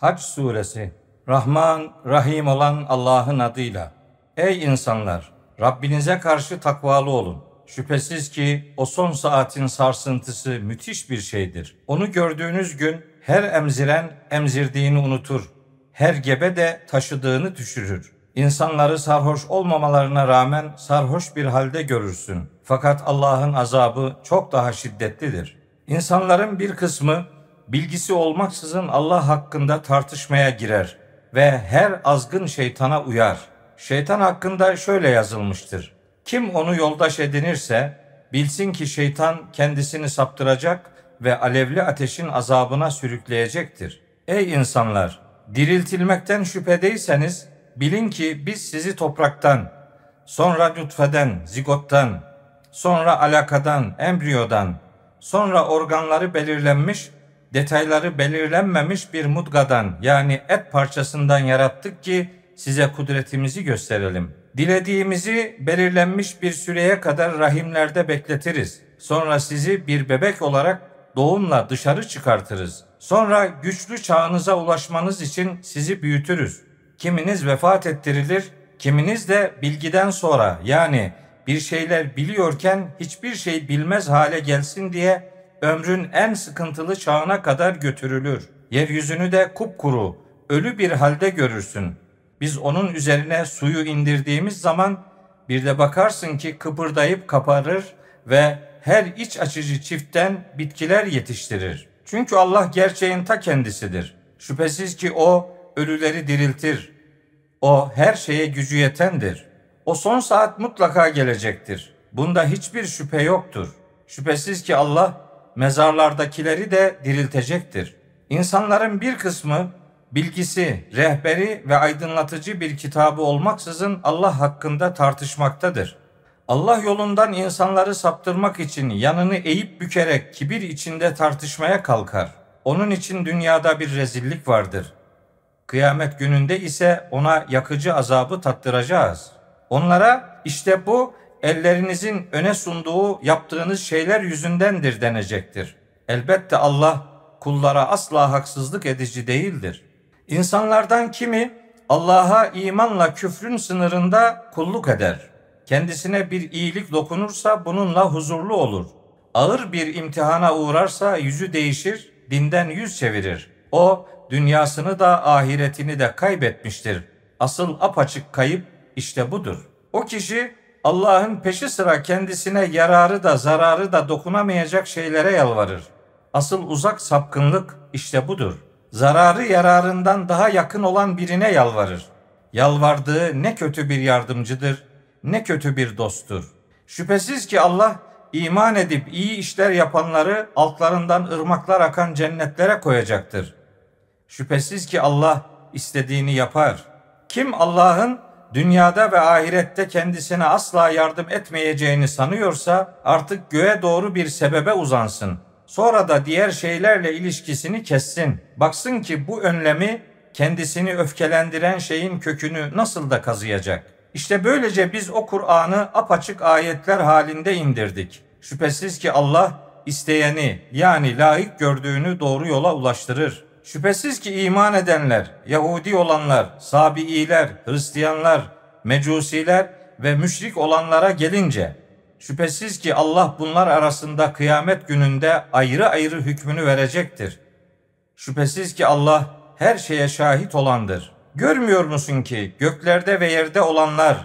Hac suresi Rahman, Rahim olan Allah'ın adıyla. Ey insanlar! Rabbinize karşı takvalı olun. Şüphesiz ki o son saatin sarsıntısı müthiş bir şeydir. Onu gördüğünüz gün her emziren emzirdiğini unutur. Her gebe de taşıdığını düşürür. İnsanları sarhoş olmamalarına rağmen sarhoş bir halde görürsün. Fakat Allah'ın azabı çok daha şiddetlidir. İnsanların bir kısmı bilgisi olmaksızın Allah hakkında tartışmaya girer ve her azgın şeytana uyar. Şeytan hakkında şöyle yazılmıştır. Kim onu yoldaş edinirse bilsin ki şeytan kendisini saptıracak ve alevli ateşin azabına sürükleyecektir. Ey insanlar! Diriltilmekten şüphedeyseniz bilin ki biz sizi topraktan, sonra nutfeden, zigottan, sonra alakadan, embriyodan, sonra organları belirlenmiş detayları belirlenmemiş bir mudgadan yani et parçasından yarattık ki size kudretimizi gösterelim. Dilediğimizi belirlenmiş bir süreye kadar rahimlerde bekletiriz. Sonra sizi bir bebek olarak doğumla dışarı çıkartırız. Sonra güçlü çağınıza ulaşmanız için sizi büyütürüz. Kiminiz vefat ettirilir, kiminiz de bilgiden sonra yani bir şeyler biliyorken hiçbir şey bilmez hale gelsin diye ömrün en sıkıntılı çağına kadar götürülür. Yeryüzünü de kupkuru, ölü bir halde görürsün. Biz onun üzerine suyu indirdiğimiz zaman bir de bakarsın ki kıpırdayıp kaparır ve her iç açıcı çiftten bitkiler yetiştirir. Çünkü Allah gerçeğin ta kendisidir. Şüphesiz ki o ölüleri diriltir. O her şeye gücü yetendir. O son saat mutlaka gelecektir. Bunda hiçbir şüphe yoktur. Şüphesiz ki Allah mezarlardakileri de diriltecektir. İnsanların bir kısmı bilgisi, rehberi ve aydınlatıcı bir kitabı olmaksızın Allah hakkında tartışmaktadır. Allah yolundan insanları saptırmak için yanını eğip bükerek kibir içinde tartışmaya kalkar. Onun için dünyada bir rezillik vardır. Kıyamet gününde ise ona yakıcı azabı tattıracağız. Onlara işte bu ellerinizin öne sunduğu yaptığınız şeyler yüzündendir denecektir. Elbette Allah kullara asla haksızlık edici değildir. İnsanlardan kimi Allah'a imanla küfrün sınırında kulluk eder. Kendisine bir iyilik dokunursa bununla huzurlu olur. Ağır bir imtihana uğrarsa yüzü değişir, dinden yüz çevirir. O dünyasını da ahiretini de kaybetmiştir. Asıl apaçık kayıp işte budur. O kişi Allah'ın peşi sıra kendisine yararı da zararı da dokunamayacak şeylere yalvarır. Asıl uzak sapkınlık işte budur. Zararı yararından daha yakın olan birine yalvarır. Yalvardığı ne kötü bir yardımcıdır, ne kötü bir dosttur. Şüphesiz ki Allah iman edip iyi işler yapanları altlarından ırmaklar akan cennetlere koyacaktır. Şüphesiz ki Allah istediğini yapar. Kim Allah'ın dünyada ve ahirette kendisine asla yardım etmeyeceğini sanıyorsa artık göğe doğru bir sebebe uzansın. Sonra da diğer şeylerle ilişkisini kessin. Baksın ki bu önlemi kendisini öfkelendiren şeyin kökünü nasıl da kazıyacak. İşte böylece biz o Kur'an'ı apaçık ayetler halinde indirdik. Şüphesiz ki Allah isteyeni yani layık gördüğünü doğru yola ulaştırır. Şüphesiz ki iman edenler, Yahudi olanlar, Sabiiler, Hristiyanlar, Mecusiler ve müşrik olanlara gelince şüphesiz ki Allah bunlar arasında kıyamet gününde ayrı ayrı hükmünü verecektir. Şüphesiz ki Allah her şeye şahit olandır. Görmüyor musun ki göklerde ve yerde olanlar,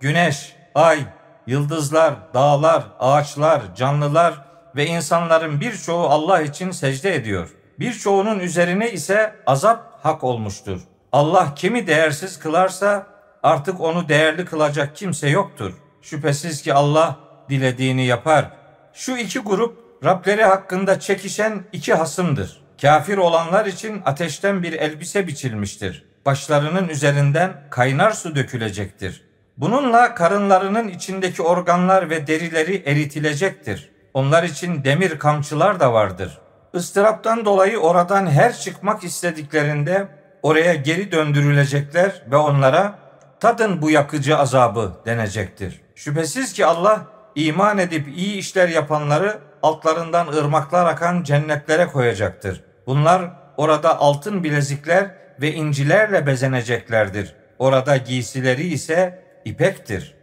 güneş, ay, yıldızlar, dağlar, ağaçlar, canlılar ve insanların birçoğu Allah için secde ediyor.'' Birçoğunun üzerine ise azap hak olmuştur. Allah kimi değersiz kılarsa artık onu değerli kılacak kimse yoktur. Şüphesiz ki Allah dilediğini yapar. Şu iki grup Rableri hakkında çekişen iki hasımdır. Kafir olanlar için ateşten bir elbise biçilmiştir. Başlarının üzerinden kaynar su dökülecektir. Bununla karınlarının içindeki organlar ve derileri eritilecektir. Onlar için demir kamçılar da vardır. Istıraptan dolayı oradan her çıkmak istediklerinde oraya geri döndürülecekler ve onlara tadın bu yakıcı azabı denecektir. Şüphesiz ki Allah iman edip iyi işler yapanları altlarından ırmaklar akan cennetlere koyacaktır. Bunlar orada altın bilezikler ve incilerle bezeneceklerdir. Orada giysileri ise ipektir.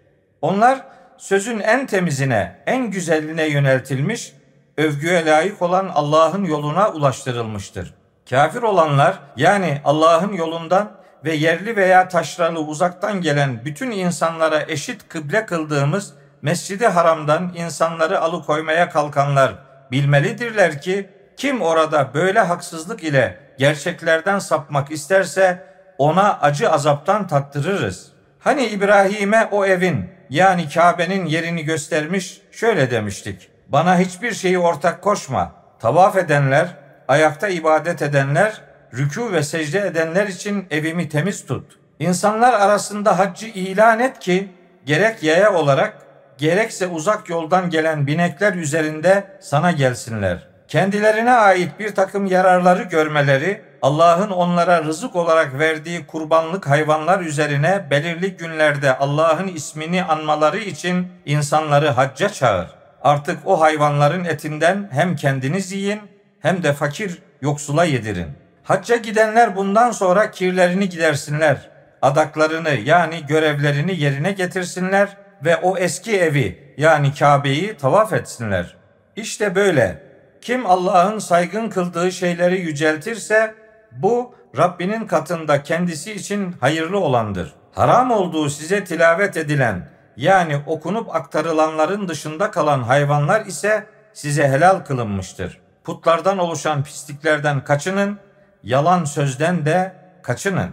Onlar sözün en temizine, en güzeline yöneltilmiş, övgüye layık olan Allah'ın yoluna ulaştırılmıştır. Kafir olanlar yani Allah'ın yolundan ve yerli veya taşralı uzaktan gelen bütün insanlara eşit kıble kıldığımız Mescidi Haram'dan insanları alıkoymaya kalkanlar bilmelidirler ki kim orada böyle haksızlık ile gerçeklerden sapmak isterse ona acı azaptan tattırırız. Hani İbrahim'e o evin yani Kabe'nin yerini göstermiş şöyle demiştik. Bana hiçbir şeyi ortak koşma. Tavaf edenler, ayakta ibadet edenler, rükû ve secde edenler için evimi temiz tut. İnsanlar arasında haccı ilan et ki gerek yaya olarak gerekse uzak yoldan gelen binekler üzerinde sana gelsinler. Kendilerine ait bir takım yararları görmeleri, Allah'ın onlara rızık olarak verdiği kurbanlık hayvanlar üzerine belirli günlerde Allah'ın ismini anmaları için insanları hacca çağır. Artık o hayvanların etinden hem kendiniz yiyin hem de fakir yoksula yedirin. Hacca gidenler bundan sonra kirlerini gidersinler. Adaklarını yani görevlerini yerine getirsinler ve o eski evi yani Kabe'yi tavaf etsinler. İşte böyle kim Allah'ın saygın kıldığı şeyleri yüceltirse bu Rabbinin katında kendisi için hayırlı olandır. Haram olduğu size tilavet edilen yani okunup aktarılanların dışında kalan hayvanlar ise size helal kılınmıştır. Putlardan oluşan pisliklerden kaçının, yalan sözden de kaçının.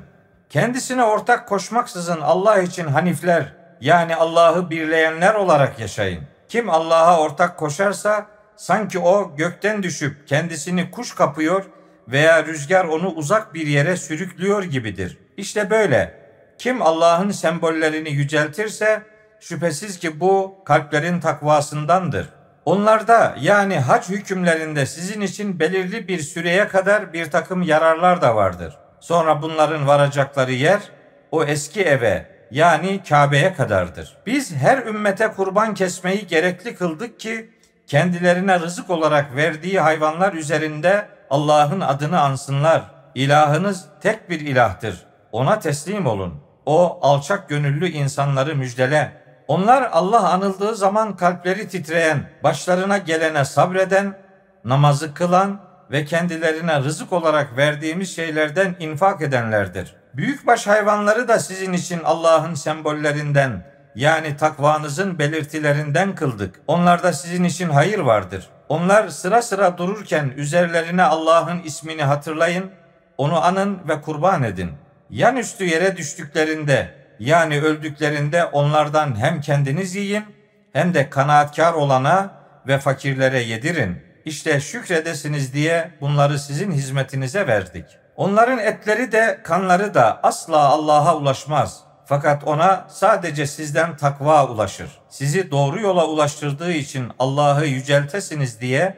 Kendisine ortak koşmaksızın Allah için hanifler yani Allah'ı birleyenler olarak yaşayın. Kim Allah'a ortak koşarsa sanki o gökten düşüp kendisini kuş kapıyor veya rüzgar onu uzak bir yere sürüklüyor gibidir. İşte böyle. Kim Allah'ın sembollerini yüceltirse şüphesiz ki bu kalplerin takvasındandır. Onlarda yani hac hükümlerinde sizin için belirli bir süreye kadar bir takım yararlar da vardır. Sonra bunların varacakları yer o eski eve yani Kabe'ye kadardır. Biz her ümmete kurban kesmeyi gerekli kıldık ki kendilerine rızık olarak verdiği hayvanlar üzerinde Allah'ın adını ansınlar. İlahınız tek bir ilahtır. Ona teslim olun. O alçak gönüllü insanları müjdele. Onlar Allah anıldığı zaman kalpleri titreyen, başlarına gelene sabreden, namazı kılan ve kendilerine rızık olarak verdiğimiz şeylerden infak edenlerdir. Büyükbaş hayvanları da sizin için Allah'ın sembollerinden, yani takvanızın belirtilerinden kıldık. Onlarda sizin için hayır vardır. Onlar sıra sıra dururken üzerlerine Allah'ın ismini hatırlayın, onu anın ve kurban edin. Yan üstü yere düştüklerinde yani öldüklerinde onlardan hem kendiniz yiyin hem de kanaatkar olana ve fakirlere yedirin. İşte şükredesiniz diye bunları sizin hizmetinize verdik. Onların etleri de kanları da asla Allah'a ulaşmaz.'' Fakat ona sadece sizden takva ulaşır. Sizi doğru yola ulaştırdığı için Allah'ı yüceltesiniz diye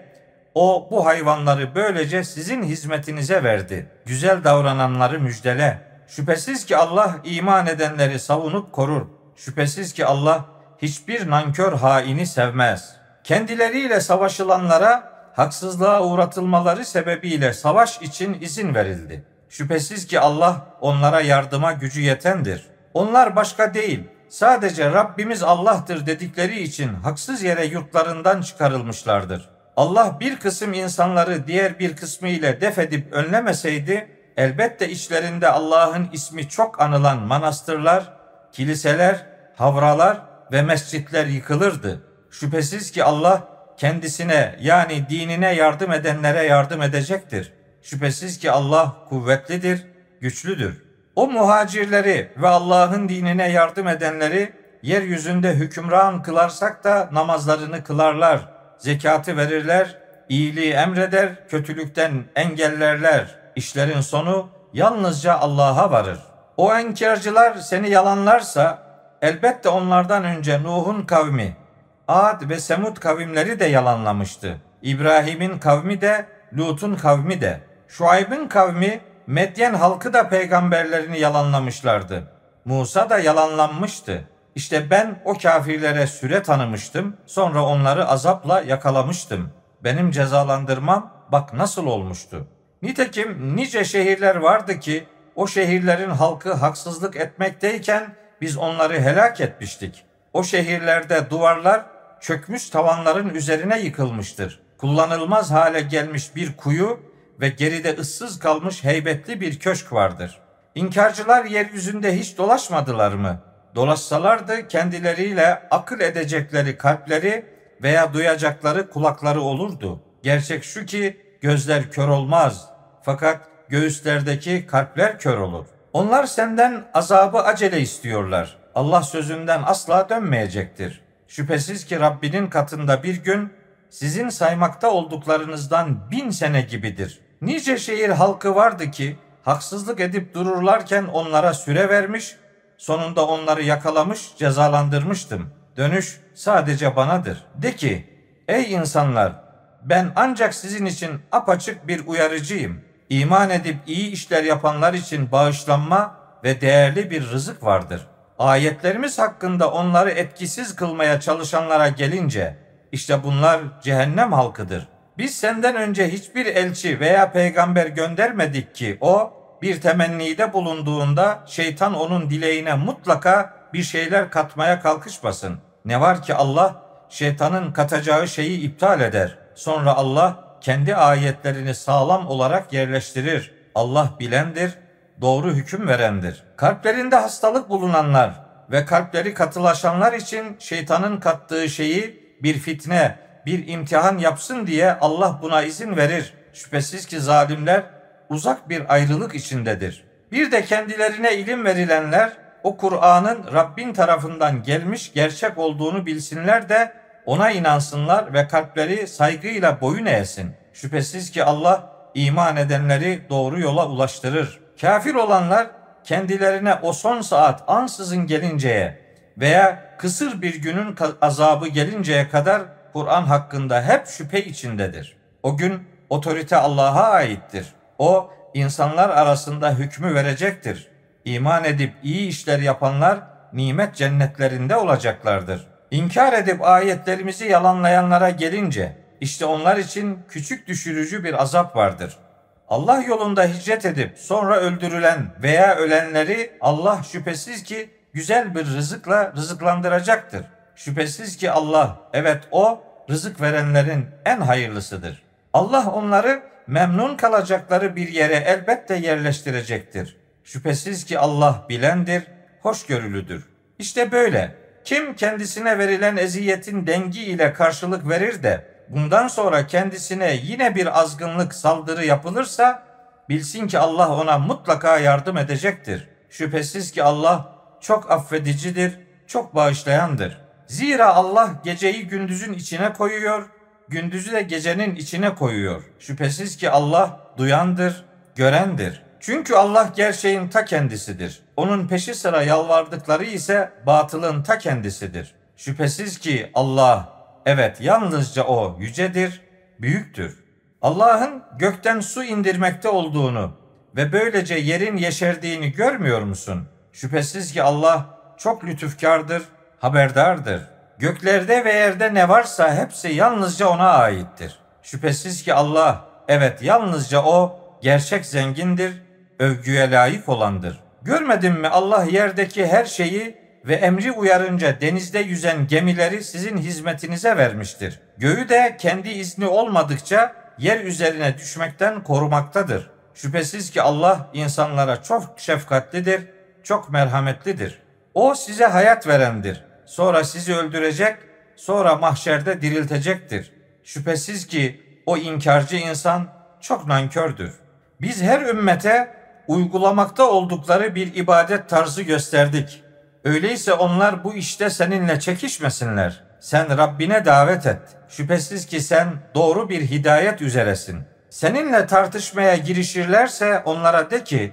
o bu hayvanları böylece sizin hizmetinize verdi. Güzel davrananları müjdele. Şüphesiz ki Allah iman edenleri savunup korur. Şüphesiz ki Allah hiçbir nankör haini sevmez. Kendileriyle savaşılanlara haksızlığa uğratılmaları sebebiyle savaş için izin verildi. Şüphesiz ki Allah onlara yardıma gücü yetendir. Onlar başka değil, sadece Rabbimiz Allah'tır dedikleri için haksız yere yurtlarından çıkarılmışlardır. Allah bir kısım insanları diğer bir kısmı ile def edip önlemeseydi, elbette içlerinde Allah'ın ismi çok anılan manastırlar, kiliseler, havralar ve mescitler yıkılırdı. Şüphesiz ki Allah kendisine yani dinine yardım edenlere yardım edecektir. Şüphesiz ki Allah kuvvetlidir, güçlüdür.'' O muhacirleri ve Allah'ın dinine yardım edenleri yeryüzünde hükümran kılarsak da namazlarını kılarlar, zekatı verirler, iyiliği emreder, kötülükten engellerler. İşlerin sonu yalnızca Allah'a varır. O enkarcılar seni yalanlarsa elbette onlardan önce Nuh'un kavmi, Ad ve Semud kavimleri de yalanlamıştı. İbrahim'in kavmi de, Lut'un kavmi de. Şuayb'in kavmi Medyen halkı da peygamberlerini yalanlamışlardı. Musa da yalanlanmıştı. İşte ben o kafirlere süre tanımıştım, sonra onları azapla yakalamıştım. Benim cezalandırmam bak nasıl olmuştu. Nitekim nice şehirler vardı ki O şehirlerin halkı haksızlık etmekteyken biz onları helak etmiştik. O şehirlerde duvarlar çökmüş tavanların üzerine yıkılmıştır. Kullanılmaz hale gelmiş bir kuyu ve geride ıssız kalmış heybetli bir köşk vardır. İnkarcılar yeryüzünde hiç dolaşmadılar mı? Dolaşsalardı kendileriyle akıl edecekleri kalpleri veya duyacakları kulakları olurdu. Gerçek şu ki gözler kör olmaz fakat göğüslerdeki kalpler kör olur. Onlar senden azabı acele istiyorlar. Allah sözünden asla dönmeyecektir. Şüphesiz ki Rabbinin katında bir gün sizin saymakta olduklarınızdan bin sene gibidir. Nice şehir halkı vardı ki haksızlık edip dururlarken onlara süre vermiş, sonunda onları yakalamış, cezalandırmıştım. Dönüş sadece banadır. De ki, ey insanlar, ben ancak sizin için apaçık bir uyarıcıyım. İman edip iyi işler yapanlar için bağışlanma ve değerli bir rızık vardır. Ayetlerimiz hakkında onları etkisiz kılmaya çalışanlara gelince, işte bunlar cehennem halkıdır. Biz senden önce hiçbir elçi veya peygamber göndermedik ki o bir temennide bulunduğunda şeytan onun dileğine mutlaka bir şeyler katmaya kalkışmasın. Ne var ki Allah şeytanın katacağı şeyi iptal eder. Sonra Allah kendi ayetlerini sağlam olarak yerleştirir. Allah bilendir, doğru hüküm verendir. Kalplerinde hastalık bulunanlar ve kalpleri katılaşanlar için şeytanın kattığı şeyi bir fitne, bir imtihan yapsın diye Allah buna izin verir. Şüphesiz ki zalimler uzak bir ayrılık içindedir. Bir de kendilerine ilim verilenler o Kur'an'ın Rabbin tarafından gelmiş gerçek olduğunu bilsinler de ona inansınlar ve kalpleri saygıyla boyun eğsin. Şüphesiz ki Allah iman edenleri doğru yola ulaştırır. Kafir olanlar kendilerine o son saat ansızın gelinceye veya kısır bir günün azabı gelinceye kadar Kur'an hakkında hep şüphe içindedir. O gün otorite Allah'a aittir. O insanlar arasında hükmü verecektir. İman edip iyi işler yapanlar nimet cennetlerinde olacaklardır. İnkar edip ayetlerimizi yalanlayanlara gelince işte onlar için küçük düşürücü bir azap vardır. Allah yolunda hicret edip sonra öldürülen veya ölenleri Allah şüphesiz ki güzel bir rızıkla rızıklandıracaktır. Şüphesiz ki Allah evet o rızık verenlerin en hayırlısıdır. Allah onları memnun kalacakları bir yere elbette yerleştirecektir. Şüphesiz ki Allah bilendir, hoşgörülüdür. İşte böyle. Kim kendisine verilen eziyetin dengi ile karşılık verir de bundan sonra kendisine yine bir azgınlık saldırı yapılırsa bilsin ki Allah ona mutlaka yardım edecektir. Şüphesiz ki Allah çok affedicidir, çok bağışlayandır. Zira Allah geceyi gündüzün içine koyuyor, gündüzü de gecenin içine koyuyor. Şüphesiz ki Allah duyandır, görendir. Çünkü Allah gerçeğin ta kendisidir. Onun peşi sıra yalvardıkları ise batılın ta kendisidir. Şüphesiz ki Allah evet yalnızca o yücedir, büyüktür. Allah'ın gökten su indirmekte olduğunu ve böylece yerin yeşerdiğini görmüyor musun? Şüphesiz ki Allah çok lütufkardır, haberdardır. Göklerde ve yerde ne varsa hepsi yalnızca ona aittir. Şüphesiz ki Allah, evet yalnızca o gerçek zengindir, övgüye layık olandır. Görmedin mi Allah yerdeki her şeyi ve emri uyarınca denizde yüzen gemileri sizin hizmetinize vermiştir. Göğü de kendi izni olmadıkça yer üzerine düşmekten korumaktadır. Şüphesiz ki Allah insanlara çok şefkatlidir, çok merhametlidir. O size hayat verendir. Sonra sizi öldürecek, sonra mahşerde diriltecektir. Şüphesiz ki o inkarcı insan çok nankördür. Biz her ümmete uygulamakta oldukları bir ibadet tarzı gösterdik. Öyleyse onlar bu işte seninle çekişmesinler. Sen Rabbine davet et. Şüphesiz ki sen doğru bir hidayet üzeresin. Seninle tartışmaya girişirlerse onlara de ki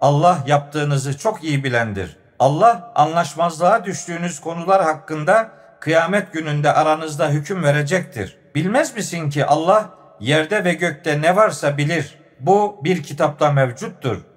Allah yaptığınızı çok iyi bilendir. Allah anlaşmazlığa düştüğünüz konular hakkında kıyamet gününde aranızda hüküm verecektir. Bilmez misin ki Allah yerde ve gökte ne varsa bilir. Bu bir kitapta mevcuttur.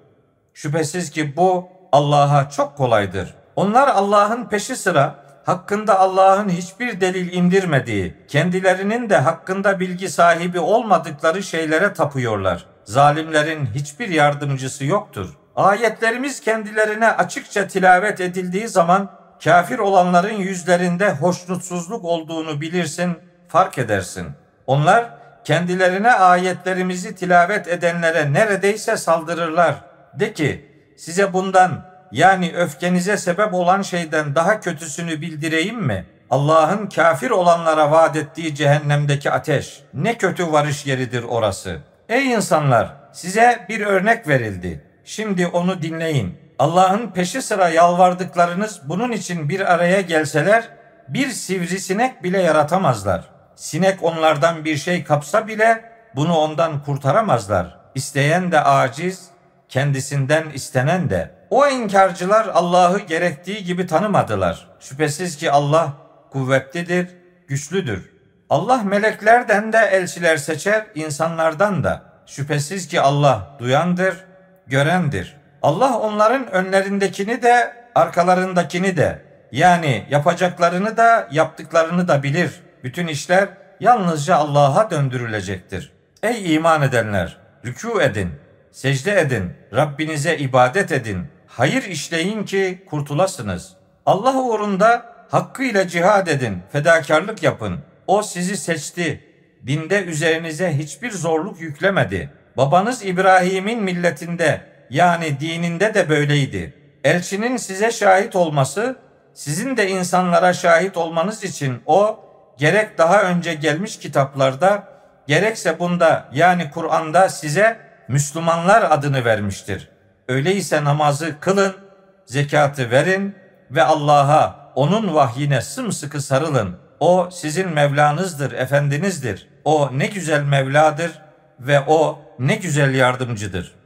Şüphesiz ki bu Allah'a çok kolaydır. Onlar Allah'ın peşi sıra hakkında Allah'ın hiçbir delil indirmediği, kendilerinin de hakkında bilgi sahibi olmadıkları şeylere tapıyorlar. Zalimlerin hiçbir yardımcısı yoktur. Ayetlerimiz kendilerine açıkça tilavet edildiği zaman kafir olanların yüzlerinde hoşnutsuzluk olduğunu bilirsin, fark edersin. Onlar kendilerine ayetlerimizi tilavet edenlere neredeyse saldırırlar. De ki size bundan yani öfkenize sebep olan şeyden daha kötüsünü bildireyim mi? Allah'ın kafir olanlara vaat ettiği cehennemdeki ateş. Ne kötü varış yeridir orası. Ey insanlar size bir örnek verildi. Şimdi onu dinleyin. Allah'ın peşi sıra yalvardıklarınız bunun için bir araya gelseler bir sivrisinek bile yaratamazlar. Sinek onlardan bir şey kapsa bile bunu ondan kurtaramazlar. İsteyen de aciz, kendisinden istenen de. O inkarcılar Allah'ı gerektiği gibi tanımadılar. Şüphesiz ki Allah kuvvetlidir, güçlüdür. Allah meleklerden de elçiler seçer, insanlardan da. Şüphesiz ki Allah duyandır, görendir. Allah onların önlerindekini de arkalarındakini de yani yapacaklarını da yaptıklarını da bilir. Bütün işler yalnızca Allah'a döndürülecektir. Ey iman edenler! Rükû edin, secde edin, Rabbinize ibadet edin, hayır işleyin ki kurtulasınız. Allah uğrunda hakkıyla cihad edin, fedakarlık yapın. O sizi seçti. Dinde üzerinize hiçbir zorluk yüklemedi. Babanız İbrahim'in milletinde yani dininde de böyleydi. Elçinin size şahit olması, sizin de insanlara şahit olmanız için o gerek daha önce gelmiş kitaplarda gerekse bunda yani Kur'an'da size Müslümanlar adını vermiştir. Öyleyse namazı kılın, zekatı verin ve Allah'a, onun vahyine sımsıkı sarılın. O sizin Mevlanızdır, efendinizdir. O ne güzel Mevladır ve o ne güzel yardımcıdır.''